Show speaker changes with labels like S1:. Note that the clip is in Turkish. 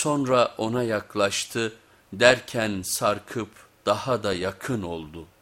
S1: Sonra ona yaklaştı derken sarkıp daha da yakın oldu.''